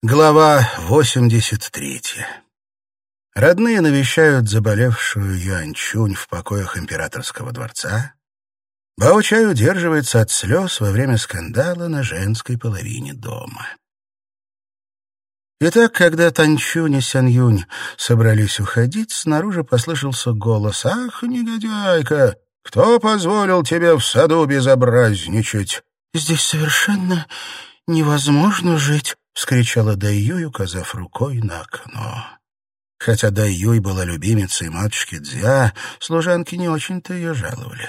Глава 83. Родные навещают заболевшую Юаньчунь в покоях императорского дворца. Бао-Чай удерживается от слез во время скандала на женской половине дома. Итак, когда Танчунь и Сянь-Юнь собрались уходить, снаружи послышался голос «Ах, негодяйка! Кто позволил тебе в саду безобразничать?» «Здесь совершенно невозможно жить», вскричала Дайюй, указав рукой на окно. Хотя Дайюй была любимицей матушки Дзя, служанки не очень-то ее жаловали.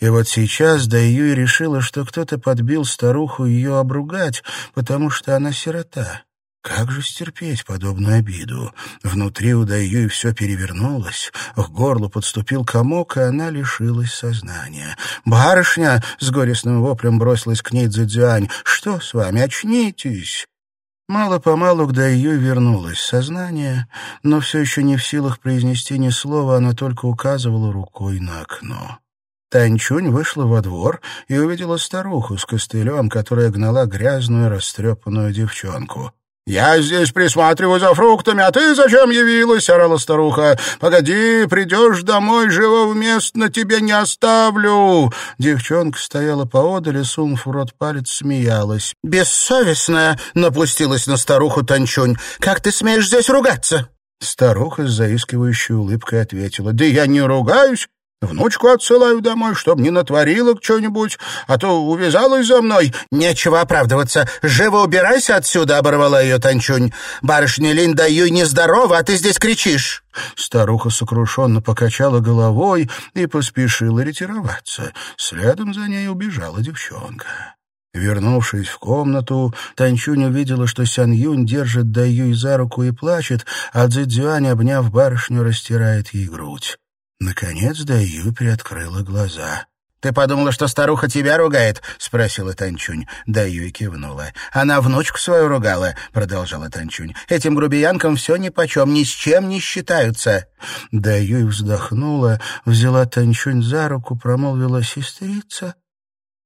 И вот сейчас Дайюй решила, что кто-то подбил старуху ее обругать, потому что она сирота. Как же стерпеть подобную обиду? Внутри у Дайюй все перевернулось, к горлу подступил комок, и она лишилась сознания. «Барышня!» — с горестным воплем бросилась к ней Цзэцзюань. «Что с вами? Очнитесь!» Мало-помалу к Дайю вернулось сознание, но все еще не в силах произнести ни слова, она только указывала рукой на окно. Танчунь вышла во двор и увидела старуху с костылем, которая гнала грязную растрепанную девчонку. «Я здесь присматриваю за фруктами, а ты зачем явилась?» — орала старуха. «Погоди, придешь домой, живого места тебе не оставлю!» Девчонка стояла поодаль и, сунув в рот палец, смеялась. «Бессовестная!» — напустилась на старуху Танчунь. «Как ты смеешь здесь ругаться?» Старуха с заискивающей улыбкой ответила. «Да я не ругаюсь, Внучку отсылаю домой, чтоб не натворила что-нибудь, а то увязалась за мной. Нечего оправдываться. Живо убирайся отсюда, оборвала ее Танчунь. Барышня Линда Юй нездорова, а ты здесь кричишь. Старуха сокрушенно покачала головой и поспешила ретироваться. Следом за ней убежала девчонка. Вернувшись в комнату, Танчунь увидела, что Сян Юнь держит Даюй за руку и плачет, а Цзэцзюань, обняв барышню, растирает ей грудь. Наконец Даю приоткрыла глаза. «Ты подумала, что старуха тебя ругает?» — спросила Танчунь. Даю кивнула. «Она внучку свою ругала», — продолжала Танчунь. «Этим грубиянкам все нипочем, ни с чем не считаются». Даю вздохнула, взяла Танчунь за руку, промолвила «сестрица»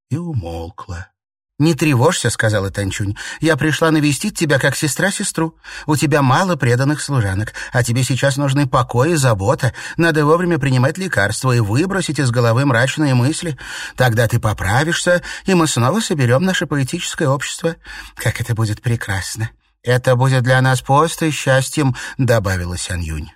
и умолкла. «Не тревожься», — сказала Танчунь. «Я пришла навестить тебя как сестра сестру. У тебя мало преданных служанок, а тебе сейчас нужны покой и забота. Надо вовремя принимать лекарства и выбросить из головы мрачные мысли. Тогда ты поправишься, и мы снова соберем наше поэтическое общество. Как это будет прекрасно!» «Это будет для нас просто счастьем», — добавила Сян Юнь.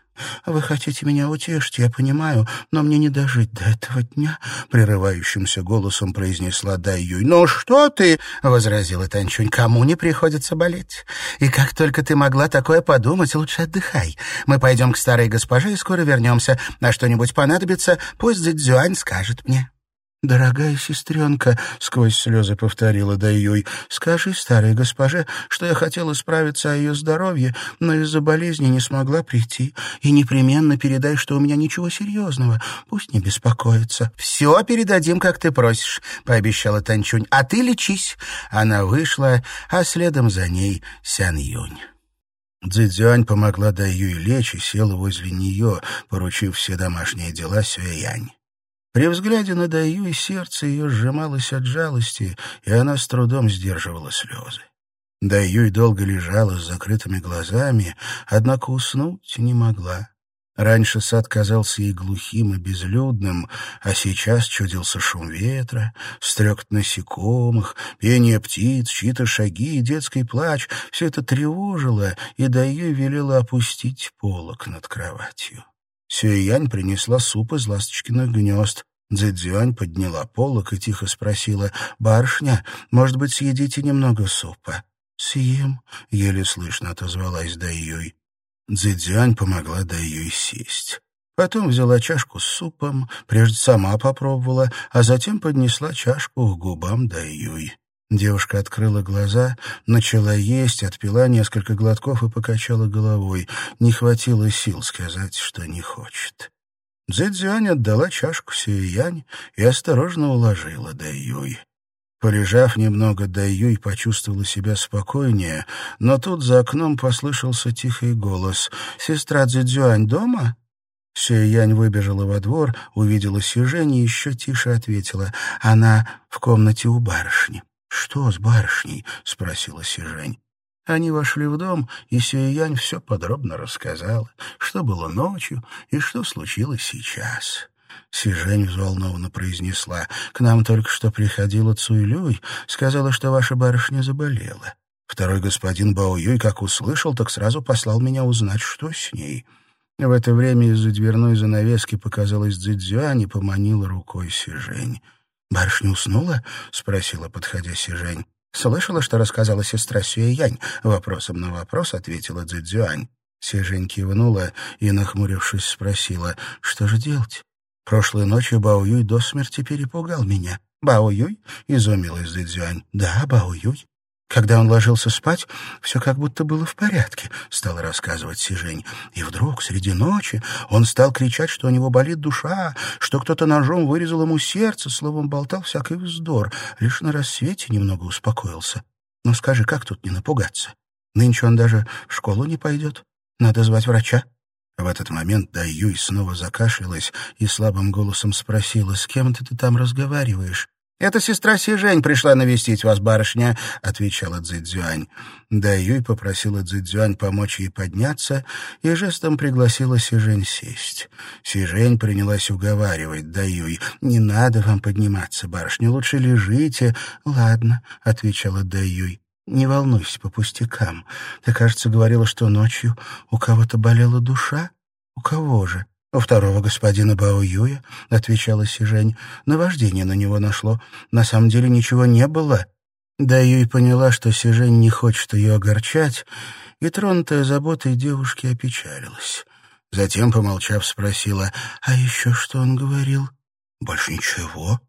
«Вы хотите меня утешить, я понимаю, но мне не дожить до этого дня», — прерывающимся голосом произнесла Дай Юй. «Ну что ты?» — возразила Танчунь. «Кому не приходится болеть? И как только ты могла такое подумать, лучше отдыхай. Мы пойдем к старой госпоже и скоро вернемся. А что-нибудь понадобится, пусть Цзюань скажет мне». «Дорогая сестренка», — сквозь слезы повторила Даюй, — «скажи старой госпоже, что я хотела справиться о ее здоровье, но из-за болезни не смогла прийти, и непременно передай, что у меня ничего серьезного, пусть не беспокоится». «Все передадим, как ты просишь», — пообещала Танчунь, — «а ты лечись». Она вышла, а следом за ней Сян Юнь. Цзэцзюань помогла Даюй лечь и села возле нее, поручив все домашние дела Сюэянь. При взгляде на Даю сердце ее сжималось от жалости, и она с трудом сдерживала слезы. Даюй долго лежала с закрытыми глазами, однако уснуть не могла. Раньше сад казался ей глухим и безлюдным, а сейчас чудился шум ветра, стрекот насекомых, пение птиц, чьи-то шаги и детский плач. Все это тревожило, и Даюй велела опустить полок над кроватью. Сюэянь принесла суп из ласточкиных гнезд. Цзэцзюань подняла полок и тихо спросила, «Барышня, может быть, съедите немного супа?» «Съем», — еле слышно отозвалась Даюй. Цзэцзюань помогла Даюй сесть. Потом взяла чашку с супом, прежде сама попробовала, а затем поднесла чашку к губам Даюй. Девушка открыла глаза, начала есть, отпила несколько глотков и покачала головой. Не хватило сил сказать, что не хочет. Цзэцзюань отдала чашку Сюэянь и осторожно уложила Даюй. Полежав немного, Даюй почувствовала себя спокойнее, но тут за окном послышался тихий голос. «Сестра Цзэцзюань дома?» Сюэянь выбежала во двор, увидела Сюжень и еще тише ответила. «Она в комнате у барышни». «Что с барышней?» — спросила Сижень. Они вошли в дом, и Сюэянь все подробно рассказала, что было ночью и что случилось сейчас. Сижень взволнованно произнесла. «К нам только что приходила Цуйлюй, сказала, что ваша барышня заболела. Второй господин Бао Юй, как услышал, так сразу послал меня узнать, что с ней». В это время из-за дверной занавески показалась Цзюань и поманила рукой Сижень. «Барышня уснула?» — спросила, подходя Сижень. «Слышала, что рассказала сестра Сюэянь?» Вопросом на вопрос ответила Цзюань. Сижень кивнула и, нахмурившись, спросила, «Что же делать?» Прошлой ночью Бао Юй до смерти перепугал меня. «Бао Юй?» — изумилась Цзюань. «Да, Бао Юй. Когда он ложился спать, все как будто было в порядке, — стал рассказывать Сижень. И вдруг, среди ночи, он стал кричать, что у него болит душа, что кто-то ножом вырезал ему сердце, словом, болтал всякий вздор. Лишь на рассвете немного успокоился. Ну скажи, как тут не напугаться? Нынче он даже в школу не пойдет. Надо звать врача. В этот момент Дай Юй снова закашлялась и слабым голосом спросила, «С кем ты там разговариваешь?» «Это сестра Сижень пришла навестить вас, барышня», — отвечала Цзэцзюань. Дай Юй попросила Цзэцзюань помочь ей подняться и жестом пригласила Сижень сесть. Сижень принялась уговаривать Дай Юй. «Не надо вам подниматься, барышня, лучше лежите». «Ладно», — отвечала Дай Юй. «Не волнуйся по пустякам. Ты, кажется, говорила, что ночью у кого-то болела душа? У кого же?» «У второго господина Бао Юя», — отвечала Сижень. «Наваждение на него нашло. На самом деле ничего не было». Да Юй поняла, что Сижень не хочет ее огорчать, и, тронутая заботой, девушки опечалилась. Затем, помолчав, спросила, «А еще что он говорил?» «Больше ничего».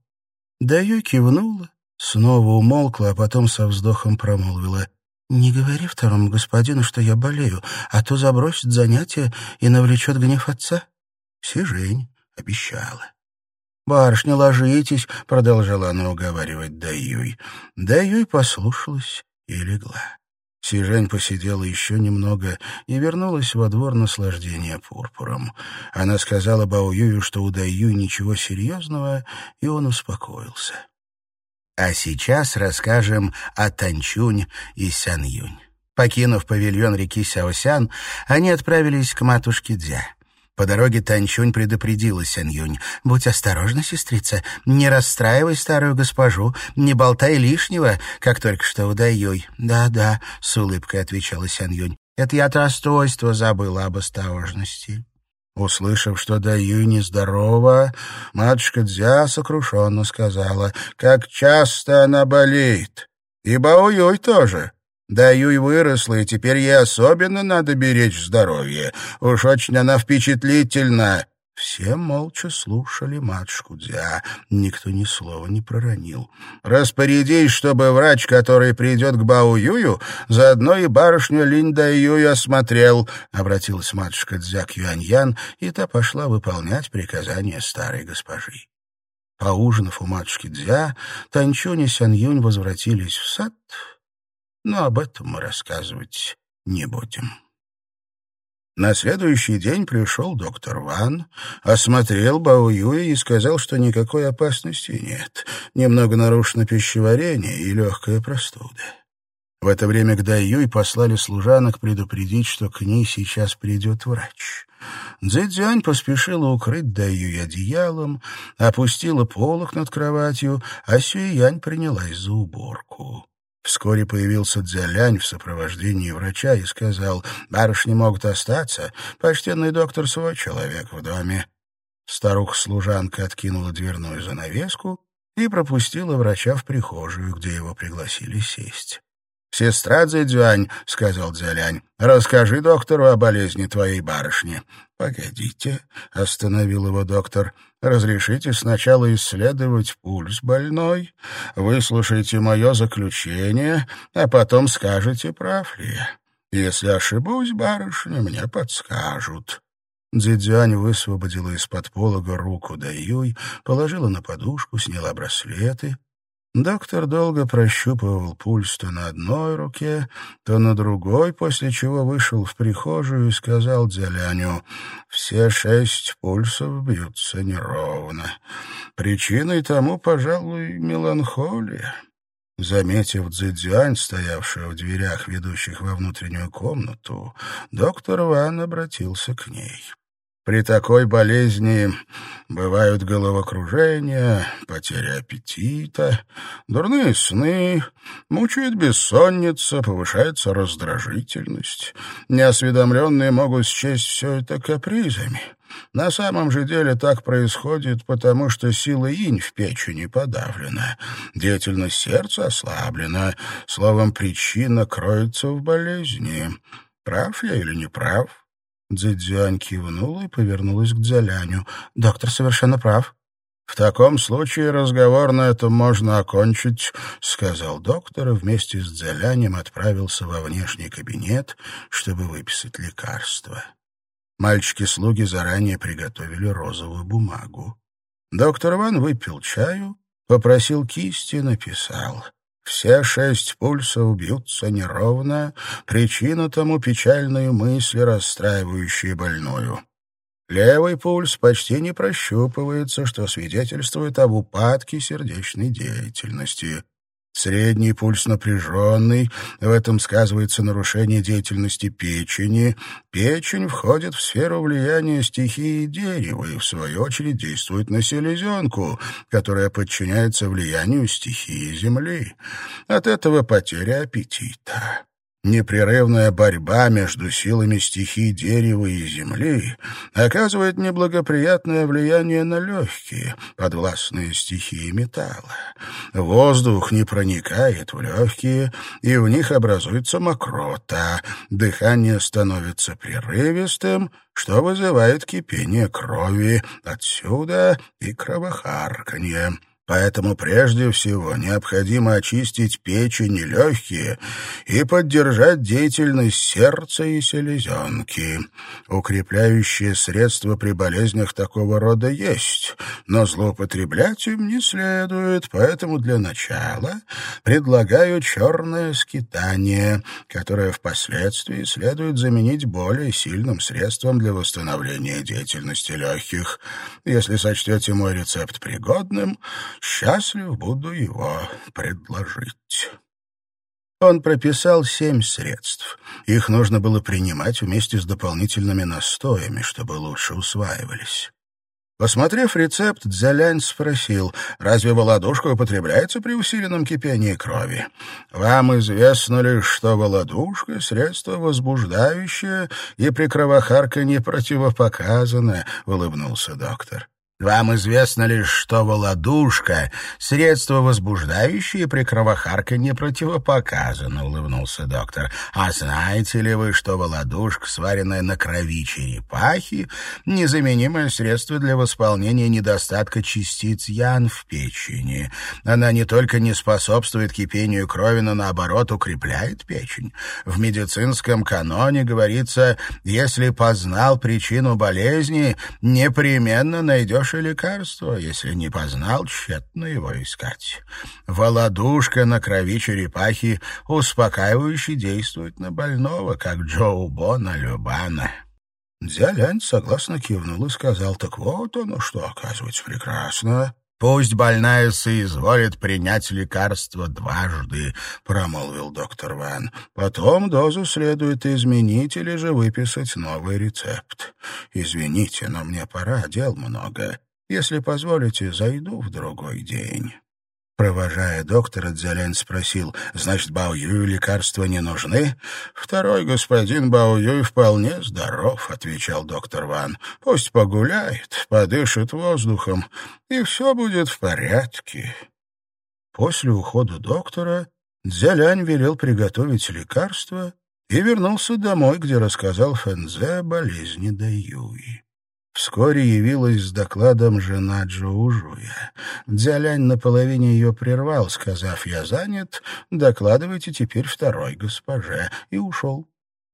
Да Юй кивнула Снова умолкла, а потом со вздохом промолвила. «Не говори второму господину, что я болею, а то забросит занятия и навлечет гнев отца». Сижень обещала. «Барышня, ложитесь», — продолжала она уговаривать Даюй. Даюй послушалась и легла. Сижень посидела еще немного и вернулась во двор наслаждения пурпуром. Она сказала Баоюю, что у Даюй ничего серьезного, и он успокоился. А сейчас расскажем о Танчунь и Сянюнь. Покинув павильон реки Сяосян, они отправились к матушке Дзя. По дороге Танчунь предупредила Сянюнь. «Будь осторожна, сестрица, не расстраивай старую госпожу, не болтай лишнего, как только что удаюй». «Да-да», — с улыбкой отвечала Сянюнь. «Это я от расстройства забыла об осторожности». Услышав, что Даюй нездорова, матушка Дзя сокрушенно сказала, как часто она болеет. И Баоюй тоже. Даюй выросла, и теперь ей особенно надо беречь здоровье. Уж очень она впечатлительна. Все молча слушали матушку Дзя. Никто ни слова не проронил. «Распорядись, чтобы врач, который придет к Бао Юю, заодно и барышню Линь Юю осмотрел», — обратилась матушка Дзя к Юаньян, и та пошла выполнять приказания старой госпожи. Поужинав у матушки Дзя, Танчунь и Сянь-Юнь возвратились в сад, но об этом мы рассказывать не будем. На следующий день пришел доктор Ван, осмотрел Бао Юя и сказал, что никакой опасности нет. Немного нарушено пищеварение и легкая простуда. В это время к Дай Юй послали служанок предупредить, что к ней сейчас придет врач. Цзэцзянь поспешила укрыть Дай Юй одеялом, опустила полок над кроватью, а Сюэянь принялась за уборку. Вскоре появился Дзялянь в сопровождении врача и сказал, «Барышни могут остаться, почтенный доктор свой человек в доме». Старуха-служанка откинула дверную занавеску и пропустила врача в прихожую, где его пригласили сесть. «Сестра Цзэцзюань», — сказал Дзялянь, — «расскажи доктору о болезни твоей барышни». «Погодите», — остановил его доктор, Разрешите сначала исследовать пульс больной, выслушайте мое заключение, а потом скажете, прав ли я. Если ошибусь, барышня, мне подскажут». Дзидзянь высвободила из-под полога руку Даюй, положила на подушку, сняла браслеты Доктор долго прощупывал пульс то на одной руке, то на другой, после чего вышел в прихожую и сказал Дзяляню, «Все шесть пульсов бьются неровно. Причиной тому, пожалуй, меланхолия. Заметив Цзэцзюань, стоявшую в дверях, ведущих во внутреннюю комнату, доктор Ван обратился к ней. При такой болезни бывают головокружения, потеря аппетита, дурные сны, мучает бессонница, повышается раздражительность. Неосведомленные могут счесть все это капризами. На самом же деле так происходит, потому что сила инь в печени подавлена, деятельность сердца ослаблена, словом, причина кроется в болезни. Прав я или не прав? Цзэцзюань кивнула и повернулась к Дзяляню. «Доктор совершенно прав». «В таком случае разговор на этом можно окончить», — сказал доктор и вместе с Дзялянем отправился во внешний кабинет, чтобы выписать лекарство. Мальчики-слуги заранее приготовили розовую бумагу. Доктор Ван выпил чаю, попросил кисти, написал — все шесть пульсов бьются неровно, причина тому печальные мысли, расстраивающие больную. Левый пульс почти не прощупывается, что свидетельствует об упадке сердечной деятельности. Средний пульс напряженный, в этом сказывается нарушение деятельности печени. Печень входит в сферу влияния стихии дерева и, в свою очередь, действует на селезенку, которая подчиняется влиянию стихии земли. От этого потеря аппетита. Непрерывная борьба между силами стихий дерева и земли оказывает неблагоприятное влияние на легкие, подвластные стихии металла. Воздух не проникает в легкие, и в них образуется мокрота, дыхание становится прерывистым, что вызывает кипение крови, отсюда и кровохарканье. Поэтому прежде всего необходимо очистить печень и легкие и поддержать деятельность сердца и селезенки. Укрепляющие средства при болезнях такого рода есть, но злоупотреблять им не следует, поэтому для начала предлагаю черное скитание, которое впоследствии следует заменить более сильным средством для восстановления деятельности легких. Если сочтете мой рецепт пригодным — Счастлив буду его предложить». Он прописал семь средств. Их нужно было принимать вместе с дополнительными настоями, чтобы лучше усваивались. Посмотрев рецепт, Дзялянь спросил, разве володушка употребляется при усиленном кипении крови? «Вам известно ли, что володушка — средство возбуждающее и при кровохарканье противопоказано?» — улыбнулся доктор. Вам известно лишь, что володушка — средство возбуждающее при кровохарканье противопоказано, — улыбнулся доктор. А знаете ли вы, что володушка, сваренная на крови черепахи, — незаменимое средство для восполнения недостатка частиц ян в печени? Она не только не способствует кипению крови, но, наоборот, укрепляет печень. В медицинском каноне говорится, если познал причину болезни, непременно найдешь хорошее лекарство, если не познал, тщетно его искать. Володушка на крови черепахи успокаивающе действует на больного, как Джоу Бо на Любана. Дзялянь согласно кивнул и сказал, так вот оно что, оказывается, прекрасно. «Пусть больная соизволит принять лекарство дважды», — промолвил доктор Ван. «Потом дозу следует изменить или же выписать новый рецепт. Извините, но мне пора, дел много. Если позволите, зайду в другой день». Провожая доктора, Дзялянь спросил, «Значит, Бао Юю лекарства не нужны?» «Второй господин Бао Юй вполне здоров», — отвечал доктор Ван. «Пусть погуляет, подышит воздухом, и все будет в порядке». После ухода доктора Дзялянь велел приготовить лекарство и вернулся домой, где рассказал Фэнзе о болезни Даюи. Вскоре явилась с докладом жена Джоужуя. Дзялянь наполовине ее прервал, сказав «я занят, докладывайте теперь второй госпоже», и ушел.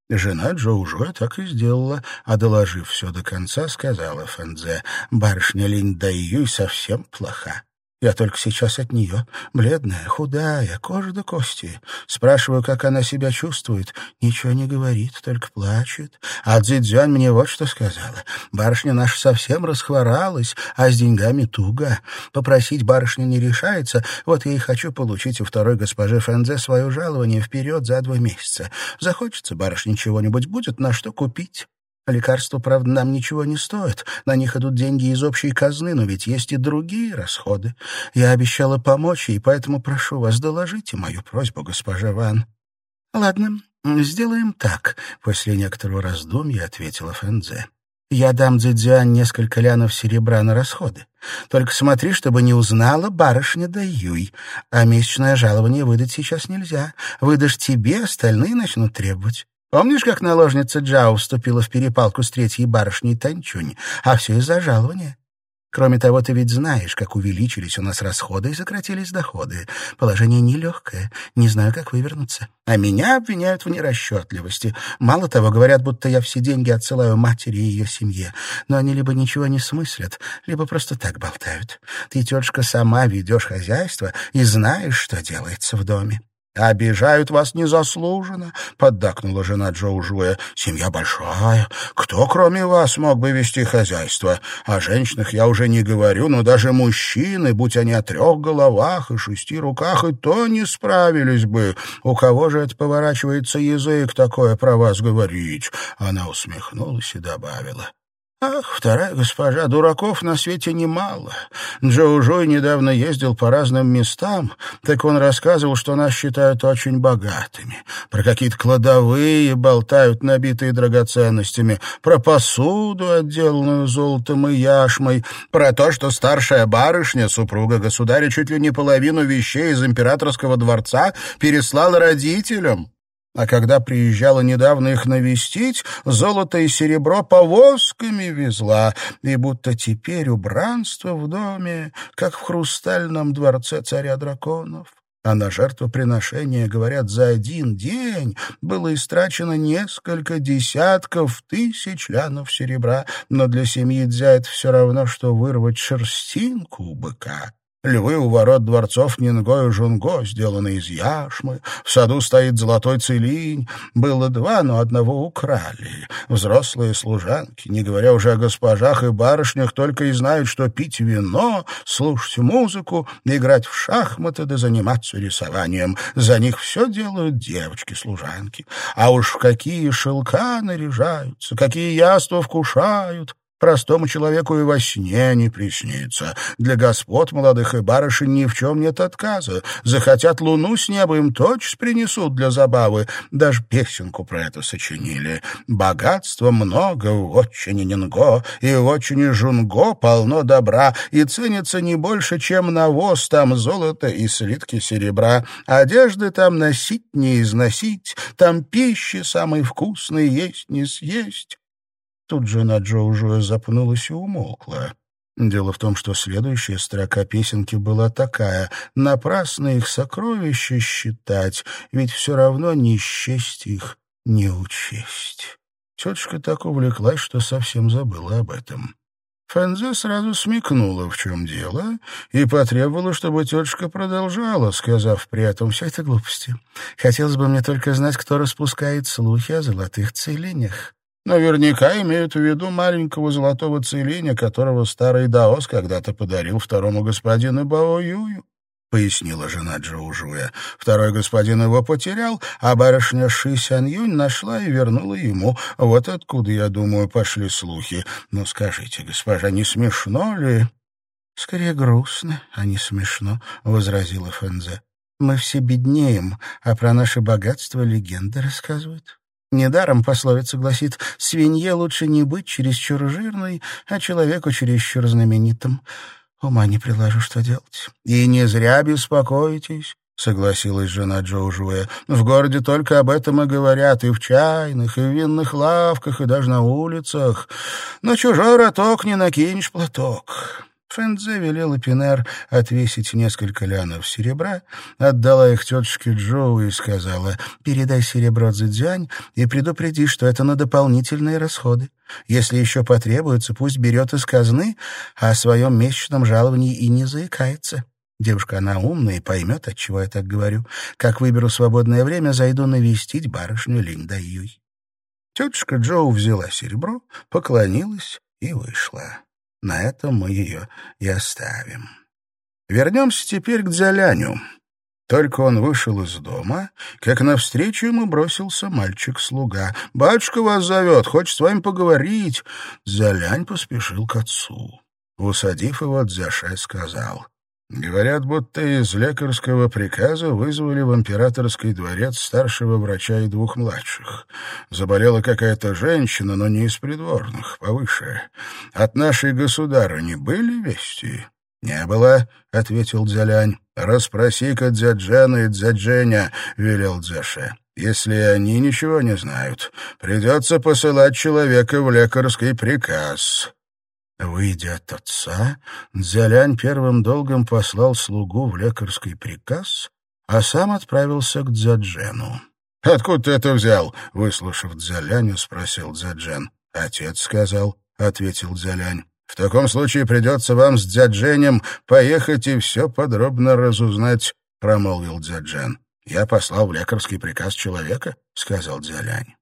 Жена Джоужуя так и сделала, а, доложив все до конца, сказала Фэнзе, «Барышня Линь Дайюй совсем плоха. Я только сейчас от нее. Бледная, худая, кожа до кости. Спрашиваю, как она себя чувствует. Ничего не говорит, только плачет. А Цзюань мне вот что сказала. Барышня наша совсем расхворалась, а с деньгами туго. Попросить барышня не решается. Вот я и хочу получить у второй госпожи Фэнзе свое жалование вперед за два месяца. Захочется барышне чего-нибудь, будет на что купить. Лекарства, правда, нам ничего не стоят. На них идут деньги из общей казны, но ведь есть и другие расходы. Я обещала помочь, и поэтому прошу вас, доложите мою просьбу, госпожа Ван». «Ладно, сделаем так», — после некоторого раздумья ответила Фэнзе. «Я дам Цзэцзюань несколько лянов серебра на расходы. Только смотри, чтобы не узнала барышня да Юй. А месячное жалование выдать сейчас нельзя. Выдашь тебе, остальные начнут требовать. Помнишь, как наложница Джао вступила в перепалку с третьей барышней Танчунь? А все из-за жалования. Кроме того, ты ведь знаешь, как увеличились у нас расходы и сократились доходы. Положение нелегкое, не знаю, как вывернуться. А меня обвиняют в нерасчетливости. Мало того, говорят, будто я все деньги отсылаю матери и ее семье. Но они либо ничего не смыслят, либо просто так болтают. Ты, тетушка, сама ведешь хозяйство и знаешь, что делается в доме. «Обижают вас незаслуженно», — поддакнула жена Джоу Жуя. «Семья большая. Кто, кроме вас, мог бы вести хозяйство? О женщинах я уже не говорю, но даже мужчины, будь они о трех головах и шести руках, и то не справились бы. У кого же это поворачивается язык такое про вас говорить?» Она усмехнулась и добавила. Ах, вторая госпожа, дураков на свете немало. Джоу Жой недавно ездил по разным местам, так он рассказывал, что нас считают очень богатыми. Про какие-то кладовые болтают, набитые драгоценностями, про посуду, отделанную золотом и яшмой, про то, что старшая барышня, супруга государя, чуть ли не половину вещей из императорского дворца переслала родителям. А когда приезжала недавно их навестить, золото и серебро повозками везла, и будто теперь убранство в доме, как в хрустальном дворце царя драконов. А на жертвоприношение, говорят, за один день было истрачено несколько десятков тысяч лянов серебра, но для семьи Дзя это все равно, что вырвать шерстинку у быка. Львы у ворот дворцов Нинго и Жунго сделаны из яшмы. В саду стоит золотой целинь. Было два, но одного украли. Взрослые служанки, не говоря уже о госпожах и барышнях, только и знают, что пить вино, слушать музыку, играть в шахматы да заниматься рисованием. За них все делают девочки-служанки. А уж в какие шелка наряжаются, какие яства вкушают, Простому человеку и во сне не приснится. Для господ молодых и барышень ни в чем нет отказа. Захотят луну с неба, им точно принесут для забавы. Даже песенку про это сочинили. Богатства много в очень Нинго, и в очень Жунго полно добра, и ценится не больше, чем навоз, там золото и слитки серебра. Одежды там носить не износить, там пищи самой вкусной есть не съесть. Тут жена уже запнулась и умолкла. Дело в том, что следующая строка песенки была такая «Напрасно их сокровища считать, ведь все равно не счесть их, не учесть». Тетушка так увлеклась, что совсем забыла об этом. Фэнзе сразу смекнула, в чем дело, и потребовала, чтобы тетушка продолжала, сказав при этом все это глупости. Хотелось бы мне только знать, кто распускает слухи о золотых целениях. Наверняка имеют в виду маленького золотого целиня, которого старый Даос когда-то подарил второму господину Бао Юю. — пояснила жена Джоу Жуя. Второй господин его потерял, а барышня Ши Сян Юнь нашла и вернула ему. Вот откуда, я думаю, пошли слухи. Но скажите, госпожа, не смешно ли? — Скорее грустно, а не смешно, — возразила Фэнзе. — Мы все беднеем, а про наше богатство легенды рассказывают. Недаром пословица гласит «свинье лучше не быть чересчур жирной, а человеку чересчур знаменитым». Ума не приложу, что делать. «И не зря беспокоитесь», — согласилась жена Джоу Жуэ. «В городе только об этом и говорят, и в чайных, и в винных лавках, и даже на улицах. На чужой роток не накинешь платок». Фэнзе велела Пинер отвесить несколько лянов серебра, отдала их тетушке Джоу и сказала, «Передай серебро Цзэцзюань и предупреди, что это на дополнительные расходы. Если еще потребуется, пусть берет из казны, а о своем месячном жаловании и не заикается». Девушка она умная и поймет, от чего я так говорю. Как выберу свободное время, зайду навестить барышню Линдаюй. Тетушка Джоу взяла серебро, поклонилась и вышла. На этом мы ее и оставим. Вернемся теперь к Дзяляню. Только он вышел из дома, как навстречу ему бросился мальчик-слуга. «Батюшка вас зовет, хочет с вами поговорить». Дзялянь поспешил к отцу. Усадив его, Дзяше сказал, «Говорят, будто из лекарского приказа вызвали в императорский дворец старшего врача и двух младших. Заболела какая-то женщина, но не из придворных, повыше. От нашей государыни были вести?» «Не было», — ответил Дзялянь. «Расспроси-ка Дзяджена и Дзядженя», — велел Дзяше. «Если они ничего не знают, придется посылать человека в лекарский приказ». Выйдя от отца, Дзялянь первым долгом послал слугу в лекарский приказ, а сам отправился к Дзяджену. «Откуда ты это взял?» — выслушав Дзяляня, спросил Дзяджен. «Отец сказал», — ответил Дзялянь. В таком случае придется вам с дядженем поехать и все подробно разузнать, — промолвил дяджен. — Я послал в лекарский приказ человека, — сказал Дзялянь.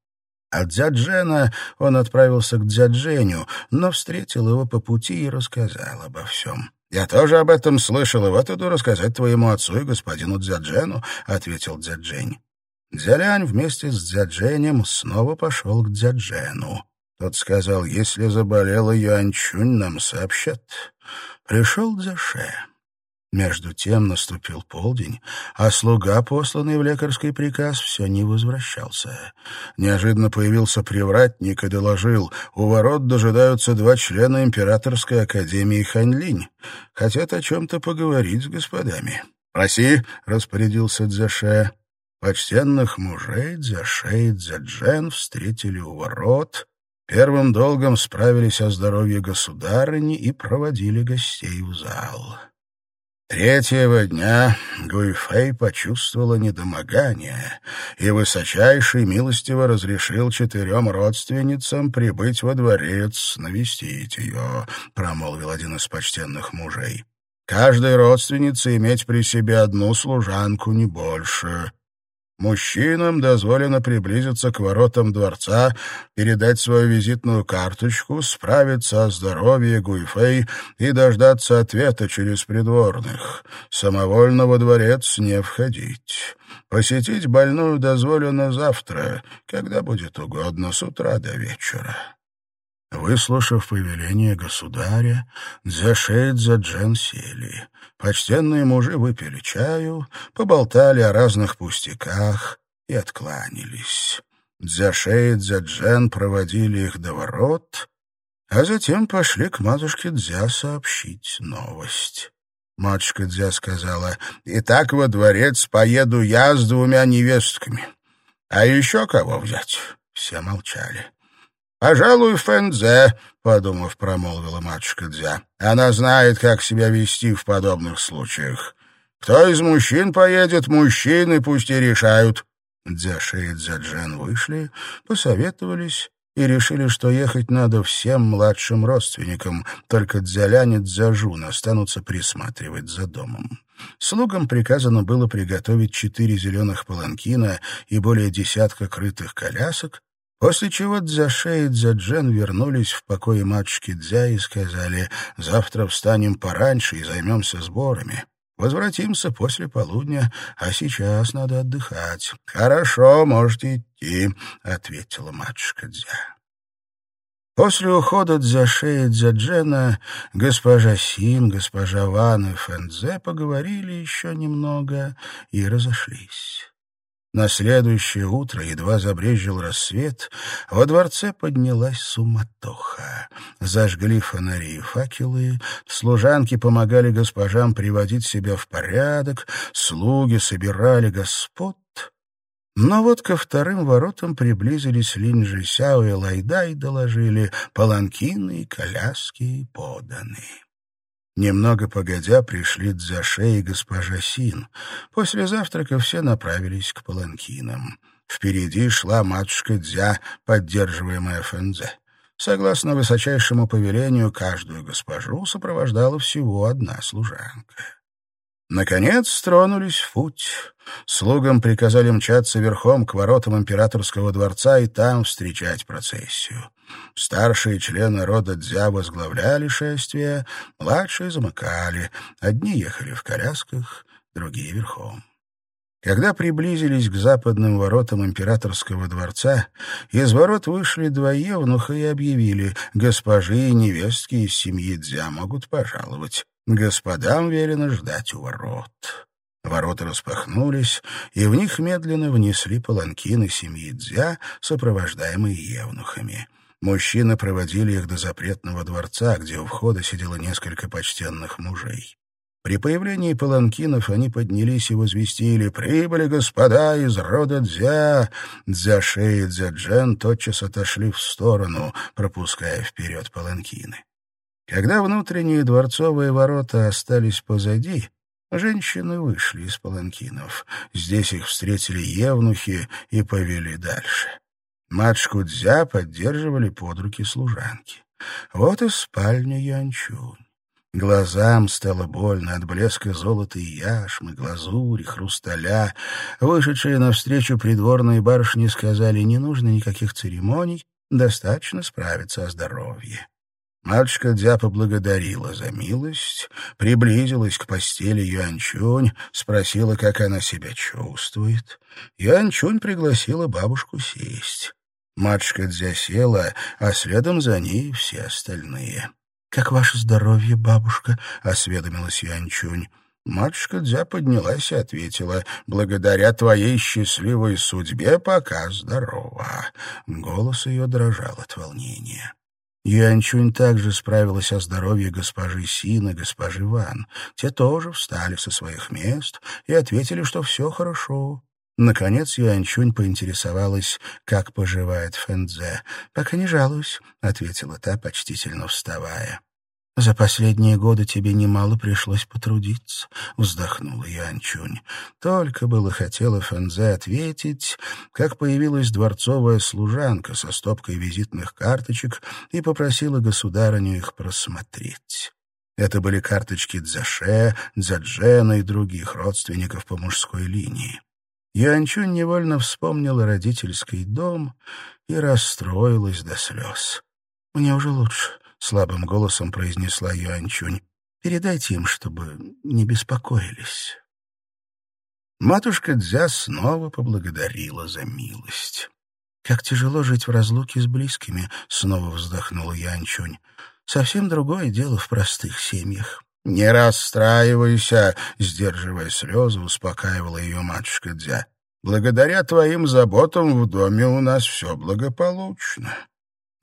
От дяджена он отправился к дядженю, но встретил его по пути и рассказал обо всем. «Я тоже об этом слышал, и вот иду рассказать твоему отцу и господину Дзяджену», — ответил Дзяджень. Дзялянь вместе с Дзядженем снова пошел к Дзяджену. Тот сказал, если заболела Юанчунь, нам сообщат. Пришел Дзяше. Между тем наступил полдень, а слуга, посланный в лекарский приказ, все не возвращался. Неожиданно появился привратник и доложил, у ворот дожидаются два члена императорской академии Ханьлинь. Хотят о чем-то поговорить с господами. «Проси», — распорядился Дзяше. Почтенных мужей Дзяше и Дзяджен встретили у ворот, Первым долгом справились о здоровье государыни и проводили гостей в зал. Третьего дня Гуйфэй почувствовала недомогание, и высочайший милостиво разрешил четырем родственницам прибыть во дворец навестить ее, промолвил один из почтенных мужей. Каждой родственнице иметь при себе одну служанку, не больше. Мужчинам дозволено приблизиться к воротам дворца, передать свою визитную карточку, справиться о здоровье Гуйфэй и дождаться ответа через придворных. Самовольно во дворец не входить. Посетить больную дозволено завтра, когда будет угодно, с утра до вечера. Выслушав повеление государя, Дзяшейд за Джен сели. Почтенные мужи выпили чаю, поболтали о разных пустяках и откланялись. Дзяшейд за Джен проводили их до ворот, а затем пошли к матушке Дзя сообщить новость. Матушка Дзя сказала, «Итак, во дворец поеду я с двумя невестками. А еще кого взять?» Все молчали. «Пожалуй, Фэнзе», — подумав, промолвила матушка Дзя. «Она знает, как себя вести в подобных случаях. Кто из мужчин поедет, мужчины пусть и решают». Дзяша и Дзяджен вышли, посоветовались и решили, что ехать надо всем младшим родственникам, только Дзяляне и Дзяжун останутся присматривать за домом. Слугам приказано было приготовить четыре зеленых паланкина и более десятка крытых колясок, После чего Дзяше и Дзяджен вернулись в покое матушки Дзя и сказали, «Завтра встанем пораньше и займемся сборами. Возвратимся после полудня, а сейчас надо отдыхать». «Хорошо, можете идти», — ответила матушка Дзя. После ухода Дзяше и Дзяджена госпожа Син, госпожа Ван и Фэнзе поговорили еще немного и разошлись. На следующее утро, едва забрезжил рассвет, во дворце поднялась суматоха. Зажгли фонари и факелы, служанки помогали госпожам приводить себя в порядок, слуги собирали господ. Но вот ко вторым воротам приблизились Линджи Сяо и Лайда и доложили «Паланкины и коляски поданы». Немного погодя пришли Дзяше и госпожа Син. После завтрака все направились к паланкинам. Впереди шла матушка Дзя, поддерживаемая Фэнзе. Согласно высочайшему повелению, каждую госпожу сопровождала всего одна служанка. Наконец тронулись в путь. Слугам приказали мчаться верхом к воротам императорского дворца и там встречать процессию. Старшие члены рода Дзя возглавляли шествие, младшие замыкали. Одни ехали в колясках, другие верхом. Когда приблизились к западным воротам императорского дворца, из ворот вышли два евнуха и объявили, госпожи и невестки из семьи Дзя могут пожаловать. Господам велено ждать у ворот. Ворота распахнулись, и в них медленно внесли паланкины семьи Дзя, сопровождаемые евнухами. Мужчины проводили их до запретного дворца, где у входа сидело несколько почтенных мужей. При появлении паланкинов они поднялись и возвестили «Прибыли господа из рода Дзя!» Дзяше и Дзяджен тотчас отошли в сторону, пропуская вперед паланкины. Когда внутренние дворцовые ворота остались позади, женщины вышли из паланкинов. Здесь их встретили евнухи и повели дальше. Матушку Дзя поддерживали под руки служанки. Вот и спальня Янчунь. Глазам стало больно от блеска золота и яшмы, глазури, хрусталя. Вышедшие навстречу придворные барышни сказали, не нужно никаких церемоний, достаточно справиться о здоровье. Матушка Дзя поблагодарила за милость, приблизилась к постели Юанчунь, спросила, как она себя чувствует. Юанчунь пригласила бабушку сесть. Матушка Дзя села, а следом за ней все остальные. «Как ваше здоровье, бабушка?» — осведомилась Янчунь. Матушка Дзя поднялась и ответила, «Благодаря твоей счастливой судьбе пока здорова». Голос ее дрожал от волнения. Юанчунь также справилась о здоровье госпожи Син и госпожи Ван. Те тоже встали со своих мест и ответили, что все хорошо. Наконец Юанчунь поинтересовалась, как поживает Фэнзе. «Пока не жалуюсь», — ответила та, почтительно вставая. «За последние годы тебе немало пришлось потрудиться», — вздохнула Янчунь. Только было хотела Фэнзе ответить, как появилась дворцовая служанка со стопкой визитных карточек и попросила государыню их просмотреть. Это были карточки Дзаше, Дзяджена и других родственников по мужской линии. Юанчунь невольно вспомнила родительский дом и расстроилась до слез. «Мне уже лучше», — слабым голосом произнесла Юанчунь. «Передайте им, чтобы не беспокоились». Матушка Дзя снова поблагодарила за милость. «Как тяжело жить в разлуке с близкими», — снова вздохнула Янчунь. «Совсем другое дело в простых семьях». «Не расстраивайся», — сдерживая слезы, успокаивала ее матушка Дзя. «Благодаря твоим заботам в доме у нас все благополучно».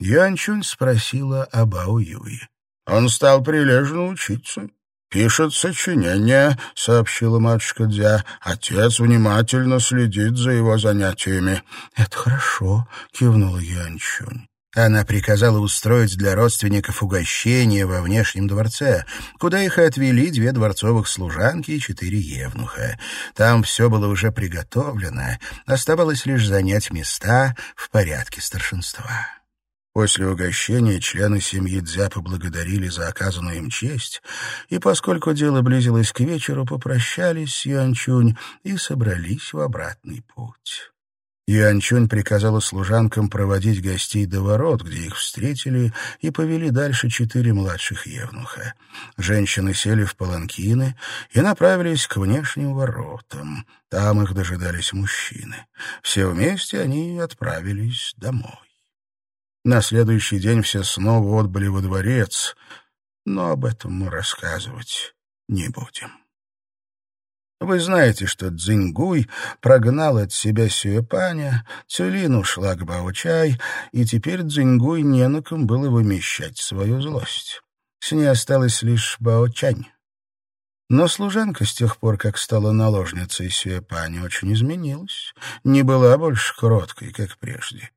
Янчунь спросила об Ао Юе. «Он стал прилежно учиться». «Пишет сочинение», — сообщила матушка Дзя. «Отец внимательно следит за его занятиями». «Это хорошо», — кивнула Янчунь. Она приказала устроить для родственников угощение во внешнем дворце, куда их отвели две дворцовых служанки и четыре евнуха. Там все было уже приготовлено, оставалось лишь занять места в порядке старшинства. После угощения члены семьи Дзя поблагодарили за оказанную им честь, и, поскольку дело близилось к вечеру, попрощались с Юанчунь и собрались в обратный путь. Юанчунь приказала служанкам проводить гостей до ворот, где их встретили, и повели дальше четыре младших евнуха. Женщины сели в паланкины и направились к внешним воротам. Там их дожидались мужчины. Все вместе они отправились домой. На следующий день все снова отбыли во дворец, но об этом мы рассказывать не будем. Вы знаете, что Цзиньгуй прогнал от себя Сюэпаня, Цюлин ушла к Баочай, и теперь Цзиньгуй не на ком было вымещать свою злость. С ней осталась лишь Баочань. Но служанка с тех пор, как стала наложницей Сюэпаня, очень изменилась, не была больше кроткой, как прежде.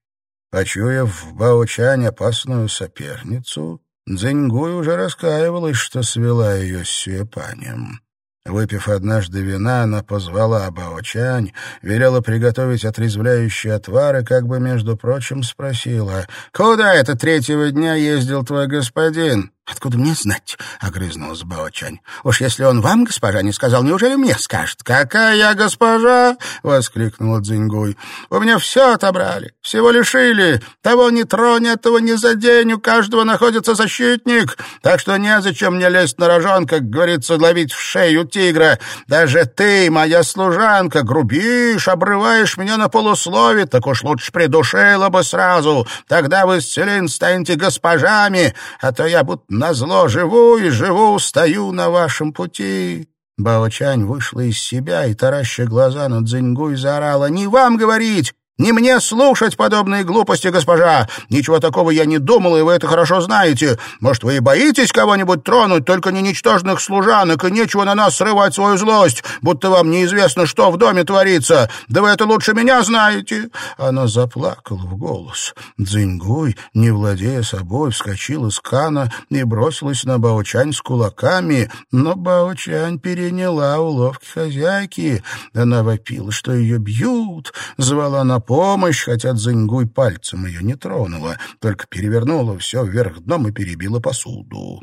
Почуяв в Баочань опасную соперницу, Цзиньгуй уже раскаивалась, что свела ее с Сюэпанем. Выпив однажды вина, она позвала Баочань, велела приготовить отрезвляющие отвары, как бы, между прочим, спросила, «Куда это третьего дня ездил твой господин?» Откуда мне знать? — огрызнулась Баочань. — Уж если он вам, госпожа, не сказал, неужели мне скажет? — Какая я госпожа? — воскликнула Дзингуй. — У меня все отобрали, всего лишили. Того не тронь, этого не задень, у каждого находится защитник. Так что незачем мне лезть на рожон, как говорится, ловить в шею тигра. Даже ты, моя служанка, грубишь, обрываешь меня на полуслове, так уж лучше придушила бы сразу. Тогда вы с станете госпожами, а то я будто назло живу и живу, стою на вашем пути». Бао-Чань вышла из себя и, тараща глаза на Цзиньгуй, заорала «Не вам говорить! Не мне слушать подобные глупости, госпожа. Ничего такого я не думал, и вы это хорошо знаете. Может, вы и боитесь кого-нибудь тронуть, только не ничтожных служанок, и нечего на нас срывать свою злость, будто вам неизвестно, что в доме творится. Да вы это лучше меня знаете». Она заплакала в голос. Дзиньгуй, не владея собой, вскочила с кана и бросилась на Баочань с кулаками, но Баочань переняла уловки хозяйки. Она вопила, что ее бьют, звала на помощь, хотя Дзингуй пальцем ее не тронула, только перевернула все вверх дном и перебила посуду.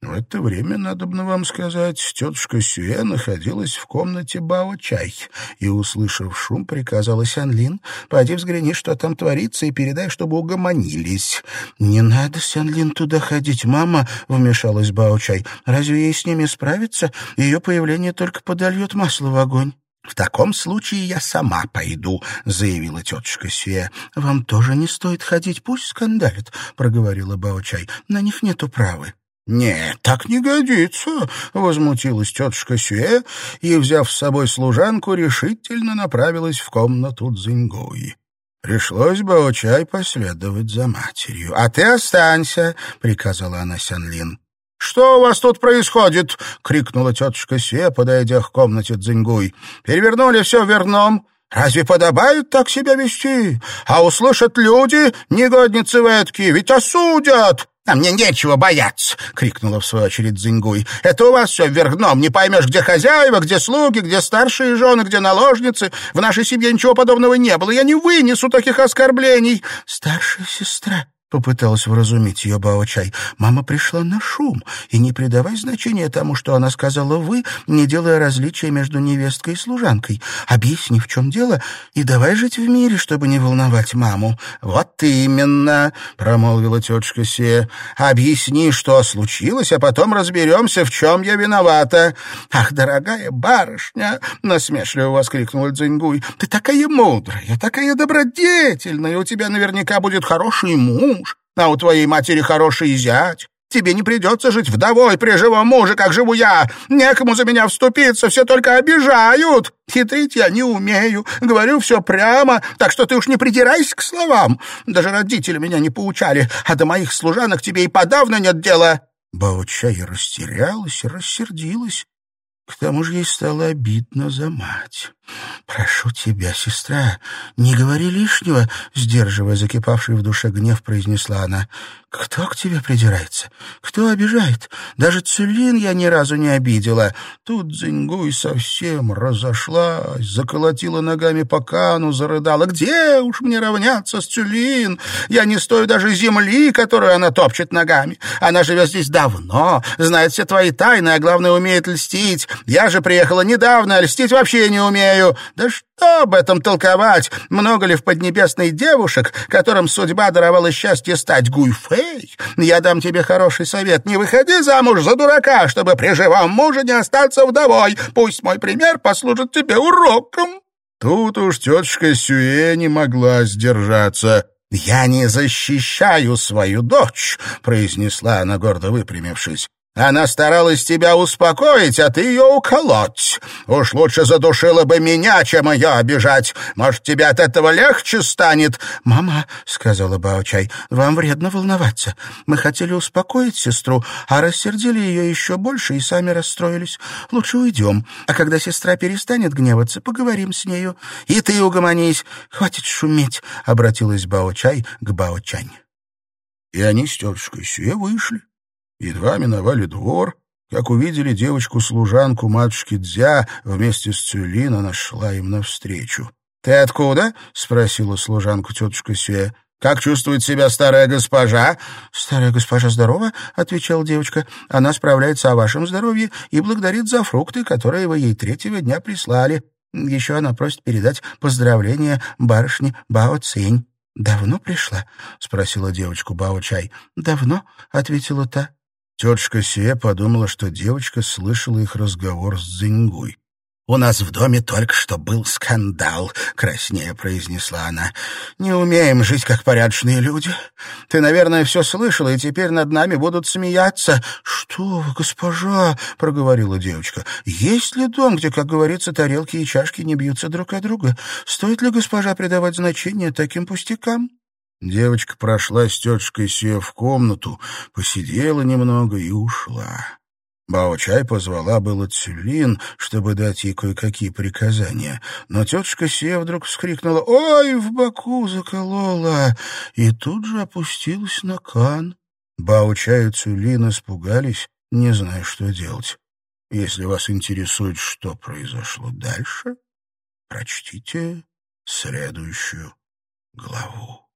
В это время, надобно вам сказать, тетушка Сюэ находилась в комнате Бао-Чай и, услышав шум, приказала Сянлин, «Пойди взгляни, что там творится, и передай, чтобы угомонились». «Не надо, Сянлин, туда ходить, мама», — вмешалась Бао-Чай. «Разве ей с ними справиться? Ее появление только подольет масло в огонь». «В таком случае я сама пойду», — заявила тетушка Сия. «Вам тоже не стоит ходить, пусть скандалит», — проговорила Баочай. «На них нет управы». «Нет, так не годится», — возмутилась тетушка Сюэ и, взяв с собой служанку, решительно направилась в комнату Цзиньгуи. Пришлось Баочай последовать за матерью. «А ты останься», — приказала она Сянлин. «Что у вас тут происходит?» — крикнула тетушка Се, подойдя к комнате Дзингуй. «Перевернули все верном. Разве подобает так себя вести? А услышат люди, негодницы ветки, ведь осудят!» «А мне нечего бояться!» — крикнула в свою очередь Зингуй. «Это у вас все вверх дном. Не поймешь, где хозяева, где слуги, где старшие жены, где наложницы. В нашей семье ничего подобного не было. Я не вынесу таких оскорблений!» «Старшая сестра!» — попыталась вразумить ее Бао-чай. «Мама пришла на шум, и не придавай значения тому, что она сказала «вы», не делая различия между невесткой и служанкой. Объясни, в чем дело, и давай жить в мире, чтобы не волновать маму». «Вот именно», — промолвила тетушка Се. «Объясни, что случилось, а потом разберемся, в чем я виновата». «Ах, дорогая барышня!» — насмешливо воскликнула Дзингуй. «Ты такая мудрая, такая добродетельная, у тебя наверняка будет хороший муж» а у твоей матери хороший зять. Тебе не придется жить вдовой при живом муже, как живу я. Некому за меня вступиться, все только обижают. Хитрить я не умею, говорю все прямо, так что ты уж не придирайся к словам. Даже родители меня не поучали, а до моих служанок тебе и подавно нет дела». Баучай растерялась и рассердилась. К тому же ей стало обидно за мать. «Прошу тебя, сестра, не говори лишнего», — сдерживая закипавший в душе гнев, произнесла она. «Кто к тебе придирается? Кто обижает? Даже Цюлин я ни разу не обидела». Тут Зингуй совсем разошлась, заколотила ногами по кану, зарыдала. «Где уж мне равняться с Цюлин? Я не стою даже земли, которую она топчет ногами. Она живет здесь давно, знает все твои тайны, а главное, умеет льстить. Я же приехала недавно, а льстить вообще не умею. Да что об этом толковать? Много ли в Поднебесной девушек, которым судьба даровала счастье стать Гуйфей? Я дам тебе хороший совет. Не выходи замуж за дурака, чтобы при живом муже не остаться вдовой. Пусть мой пример послужит тебе уроком. Тут уж тетушка Сюэ не могла сдержаться. «Я не защищаю свою дочь», — произнесла она, гордо выпрямившись. Она старалась тебя успокоить, а ты ее уколоть. Уж лучше задушила бы меня, чем ее обижать. Может, тебе от этого легче станет?» «Мама», — сказала Баочай, — «вам вредно волноваться. Мы хотели успокоить сестру, а рассердили ее еще больше и сами расстроились. Лучше уйдем, а когда сестра перестанет гневаться, поговорим с нею. И ты угомонись. Хватит шуметь», — обратилась Баочай к Баочань. И они с тетушкой Сюэ вышли. Едва миновали двор, как увидели девочку-служанку матушки Дзя, вместе с Цюлин она шла им навстречу. — Ты откуда? — спросила служанку тетушка Сюэ. Как чувствует себя старая госпожа?» «Старая госпожа здорова», — отвечала девочка. «Она справляется о вашем здоровье и благодарит за фрукты, которые вы ей третьего дня прислали. Еще она просит передать поздравления барышне Бао Цинь». «Давно пришла?» — спросила девочку Бао Чай. «Давно», — ответила та. Тетушка Сия подумала, что девочка слышала их разговор с Дзиньгуй. «У нас в доме только что был скандал», — краснее произнесла она. «Не умеем жить, как порядочные люди. Ты, наверное, все слышала, и теперь над нами будут смеяться». «Что вы, госпожа?» — проговорила девочка. «Есть ли дом, где, как говорится, тарелки и чашки не бьются друг от друга? Стоит ли госпожа придавать значение таким пустякам?» Девочка прошла с тетушкой Сия в комнату, посидела немного и ушла. Бао-чай позвала было Цюлин, чтобы дать ей кое-какие приказания, но тетушка Сия вдруг вскрикнула «Ой, в боку заколола!» и тут же опустилась на кан. Бао-чай и Цюлин испугались, не зная, что делать. Если вас интересует, что произошло дальше, прочтите следующую главу.